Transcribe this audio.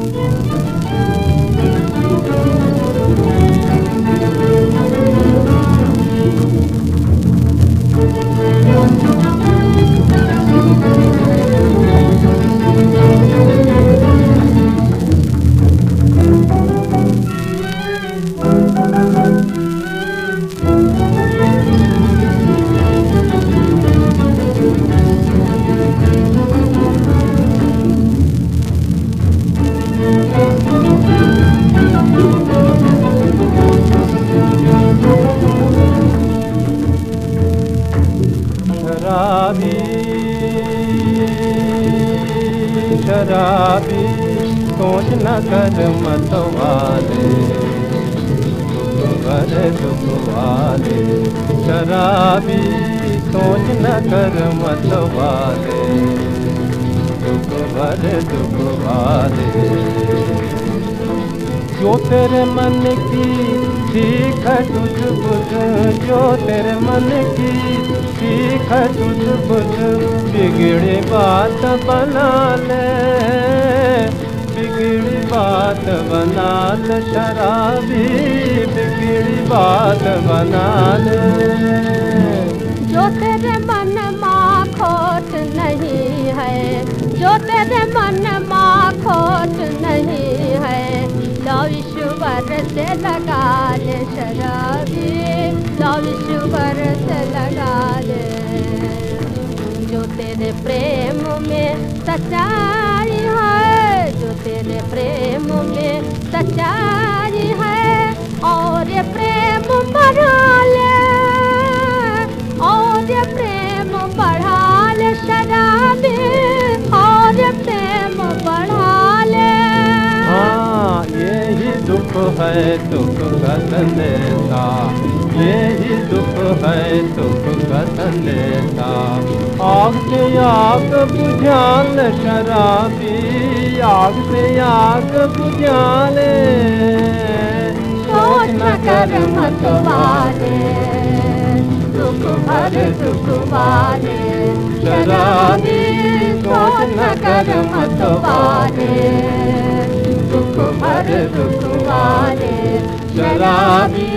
शराबी शराबी, सोच न कर मत वाले कर दुख वाले शराबी, सोच न कर मत वाले दुख भर दुख वाले जो तेरे मन की है तुझ बुझ, जो तेरे मन की है तुझ बुझ बिगड़ी बात बना ले। बिगड़ी बात बना ले, शराबी बिगड़ी बात बना ले। जो तेरे मन माँ खोट नहीं है, जो तेरे मन माँ खोट नहीं है लव ईश्वर से लगा ले शराबी लव ईश्वर से लगा ले सच्चाई है जो तेरे प्रेम में सच्चाई है। और प्रेम बढ़ा ले। और प्रेम बढ़ा ले शराबी। और प्रेम बढ़ा ले। हाँ यही दुख है दुख का यही दुख है दुख का संदेशा आग से आग बुझा ले शराबी आग से आग बुझा ले सोच न कर मत वाले, दुख भर शराबी, सोच न कर मत वाले, दुख भर दुख वाले। शराबी